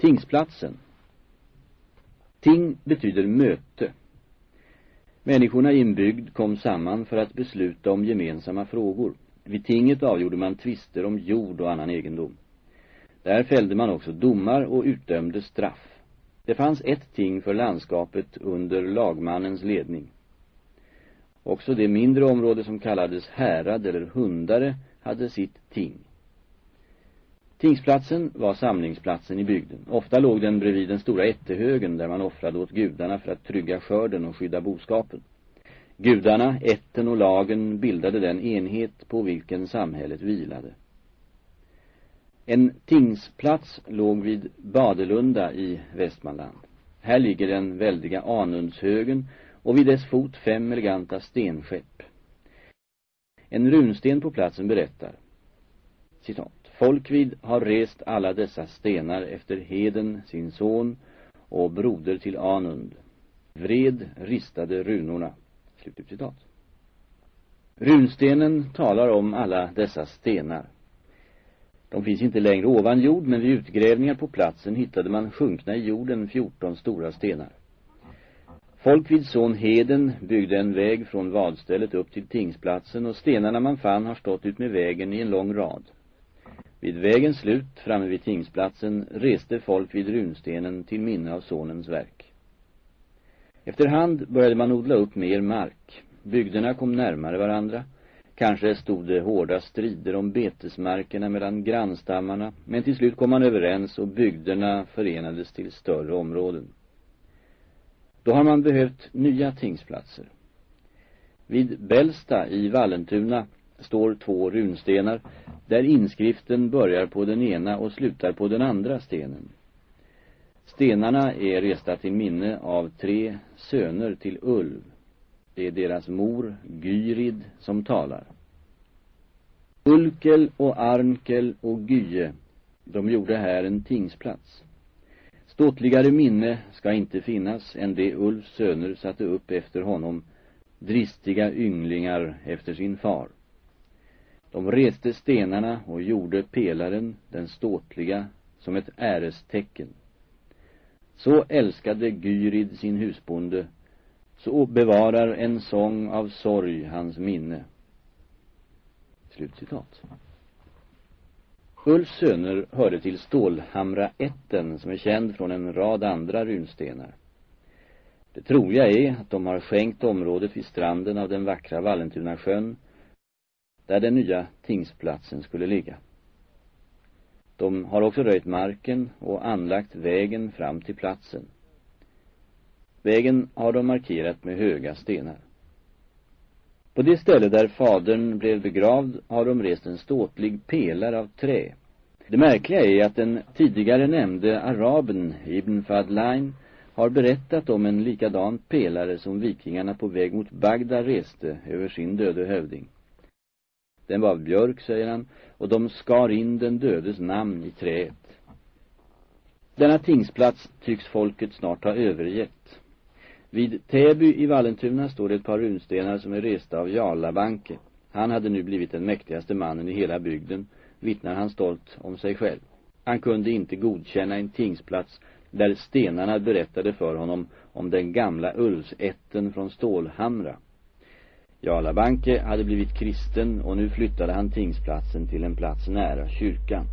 Tingsplatsen. Ting betyder möte. Människorna i en bygd kom samman för att besluta om gemensamma frågor. Vid tinget avgjorde man tvister om jord och annan egendom. Där fällde man också domar och utdömde straff. Det fanns ett ting för landskapet under lagmannens ledning. Också det mindre område som kallades härad eller hundare hade sitt ting. Tingsplatsen var samlingsplatsen i bygden. Ofta låg den bredvid den stora ättehögen där man offrade åt gudarna för att trygga skörden och skydda boskapen. Gudarna, ätten och lagen bildade den enhet på vilken samhället vilade. En tingsplats låg vid Badelunda i Västmanland. Här ligger den väldiga Anundshögen och vid dess fot fem eleganta stenskepp. En runsten på platsen berättar, citat, Folkvid har rest alla dessa stenar efter Heden, sin son, och broder till Anund. Vred ristade runorna. Slutet citat. Runstenen talar om alla dessa stenar. De finns inte längre ovan jord, men vid utgrävningar på platsen hittade man sjunkna i jorden 14 stora stenar. Folkvids son Heden byggde en väg från vadstället upp till tingsplatsen och stenarna man fann har stått ut med vägen i en lång rad. Vid vägens slut, framme vid tingsplatsen, reste folk vid runstenen till minne av sonens verk. Efterhand började man odla upp mer mark. Bygderna kom närmare varandra. Kanske stod det hårda strider om betesmarkerna mellan grannstammarna, men till slut kom man överens och bygderna förenades till större områden. Då har man behövt nya tingsplatser. Vid Bällsta i Vallentuna står två runstenar där inskriften börjar på den ena och slutar på den andra stenen. Stenarna är resta till minne av tre söner till Ulv. Det är deras mor, Gyrid, som talar. Ulkel och Arnkel och Gye, de gjorde här en tingsplats. Ståtligare minne ska inte finnas än det Ulfs söner satte upp efter honom, dristiga ynglingar efter sin far. De reste stenarna och gjorde pelaren, den ståtliga, som ett ärestecken. Så älskade Gyrid sin husbonde, så bevarar en sång av sorg hans minne. Slutcitat. Ulfs söner hörde till Stålhamra-ätten som är känd från en rad andra runstenar. Det troliga är att de har skänkt området vid stranden av den vackra Vallentuna sjön där den nya tingsplatsen skulle ligga. De har också röjt marken och anlagt vägen fram till platsen. Vägen har de markerat med höga stenar. På det ställe där fadern blev begravd har de rest en ståtlig pelare av trä. Det märkliga är att den tidigare nämnde araben Ibn Fadlain har berättat om en likadan pelare som vikingarna på väg mot Bagdad reste över sin döde hövding. Den var av björk, säger han, och de skar in den dödes namn i träet. Denna tingsplats tycks folket snart ha övergett. Vid Täby i Vallentuna står det ett par runstenar som är resta av Jarlabanke. Han hade nu blivit den mäktigaste mannen i hela bygden, vittnar han stolt om sig själv. Han kunde inte godkänna en tingsplats där stenarna berättade för honom om den gamla Ulvsätten från Stålhamra. Jarlabanke hade blivit kristen och nu flyttade han tingsplatsen till en plats nära kyrkan.